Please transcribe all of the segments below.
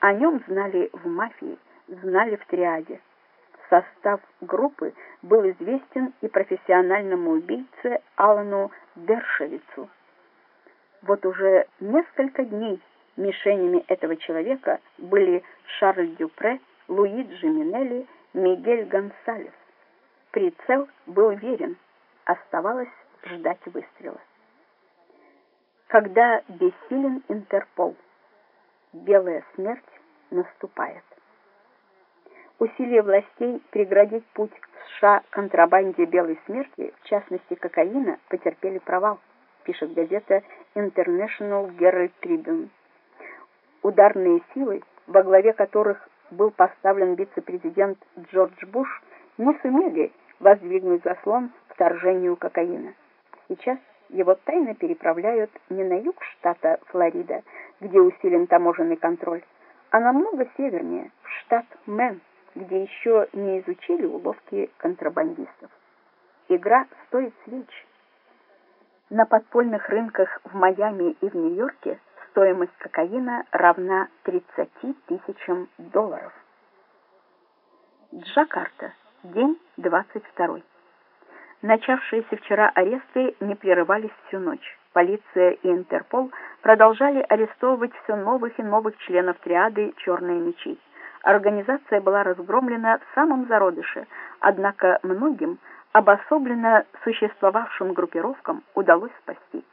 О нем знали в мафии, знали в триаде. Состав группы был известен и профессиональному убийце Алану Дершевицу. Вот уже несколько дней мишенями этого человека были Шарль Дюпре, Луиджи Минелли, Мигель Гонсалес. Прицел был верен, оставалось ждать выстрела. Когда бессилен Интерпол, белая смерть наступает. Усилия властей преградить путь в США контрабанде белой смерти, в частности кокаина, потерпели провал, пишет газета International Herald Tribune. Ударные силы, во главе которых был поставлен вице-президент Джордж Буш, не сумели воздвигнуть заслон вторжению кокаина. Сейчас его тайно переправляют не на юг штата Флорида, где усилен таможенный контроль, а намного севернее, в штат Мэн, где еще не изучили уловки контрабандистов. Игра стоит свеч. На подпольных рынках в Майами и в Нью-Йорке стоимость кокаина равна 30 тысячам долларов. Джакарта. День 22. Начавшиеся вчера аресты не прерывались всю ночь. Полиция и Интерпол продолжали арестовывать все новых и новых членов триады «Черные мечи». Организация была разгромлена в самом зародыше, однако многим, обособленно существовавшим группировкам, удалось спасти.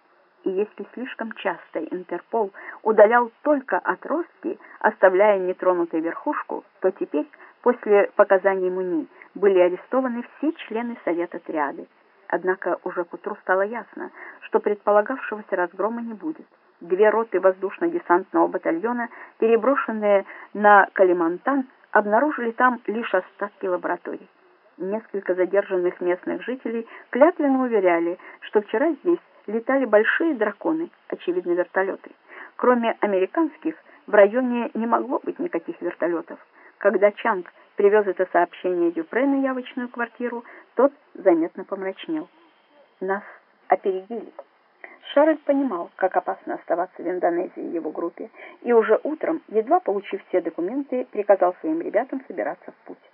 И если слишком часто Интерпол удалял только отростки, оставляя нетронутой верхушку, то теперь, после показаний Муни, были арестованы все члены Совета Триады. Однако уже к утру стало ясно, что предполагавшегося разгрома не будет. Две роты воздушно-десантного батальона, переброшенные на Калимантан, обнаружили там лишь остатки лабораторий. Несколько задержанных местных жителей клятвенно уверяли, что вчера здесь летали большие драконы, очевидно вертолеты. Кроме американских, в районе не могло быть никаких вертолетов. Когда Чанг привез это сообщение Дюпре на явочную квартиру, тот заметно помрачнел. Нас опередили. Шарль понимал, как опасно оставаться в Индонезии и его группе, и уже утром, едва получив все документы, приказал своим ребятам собираться в путь.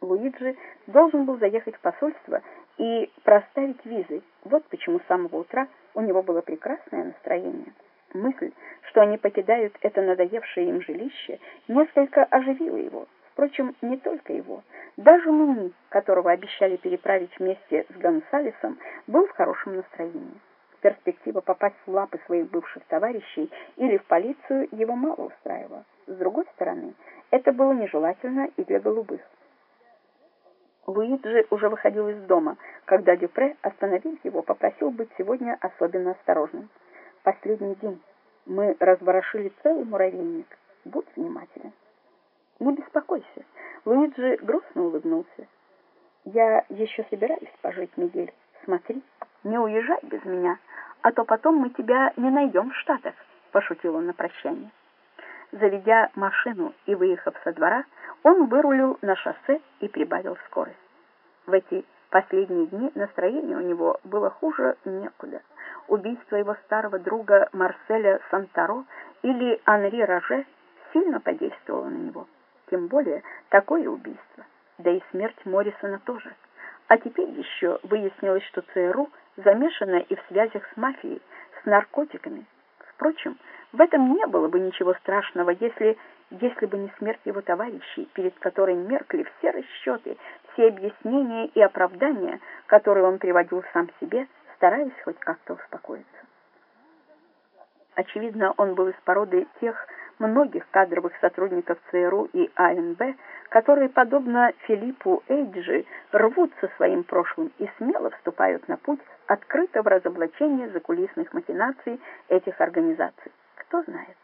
Луиджи должен был заехать в посольство и проставить визы. Вот почему с самого утра у него было прекрасное настроение. Мысль, что они покидают это надоевшее им жилище, несколько оживила его. Впрочем, не только его. Даже Муни, которого обещали переправить вместе с Гонсалесом, был в хорошем настроении. Перспектива попасть в лапы своих бывших товарищей или в полицию его мало устраивала. С другой стороны, это было нежелательно и для голубых. Луиджи уже выходил из дома, когда Дюпре, остановив его, попросил быть сегодня особенно осторожным. «Последний день. Мы разворошили целый муравейник. Будь внимателен». «Не беспокойся». Луиджи грустно улыбнулся. «Я еще собираюсь пожить, Мигель. Смотри, не уезжай без меня, а то потом мы тебя не найдем в Штатах», — пошутил он на прощание. Заведя машину и выехав со двора, он вырулил на шоссе и прибавил скорость. В эти последние дни настроение у него было хуже некуда. Убийство его старого друга Марселя Сантаро или Анри Роже сильно подействовало на него. Тем более такое убийство. Да и смерть Моррисона тоже. А теперь еще выяснилось, что ЦРУ замешана и в связях с мафией, с наркотиками. Впрочем, в этом не было бы ничего страшного, если, если бы не смерть его товарищей, перед которой меркли все расчеты, все объяснения и оправдания, которые он приводил сам себе, стараясь хоть как-то успокоиться. Очевидно, он был из породы тех многих кадровых сотрудников ЦРУ и АНБ, которые, подобно Филиппу Эйджи, рвутся своим прошлым и смело вступают на путь открытого разоблачения закулисных махинаций этих организаций. Кто знает,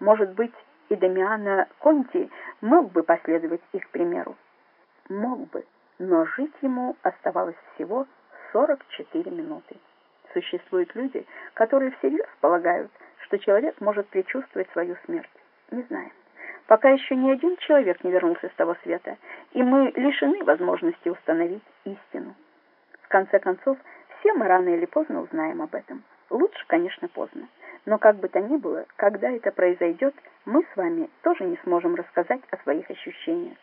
может быть, и Дамиана Конти мог бы последовать их примеру. Мог бы, но жить ему оставалось всего 44 минуты. Существуют люди, которые всерьез полагают, что человек может предчувствовать свою смерть. Не знаем. Пока еще ни один человек не вернулся с того света, и мы лишены возможности установить истину. В конце концов, все мы рано или поздно узнаем об этом. Лучше, конечно, поздно. Но как бы то ни было, когда это произойдет, мы с вами тоже не сможем рассказать о своих ощущениях.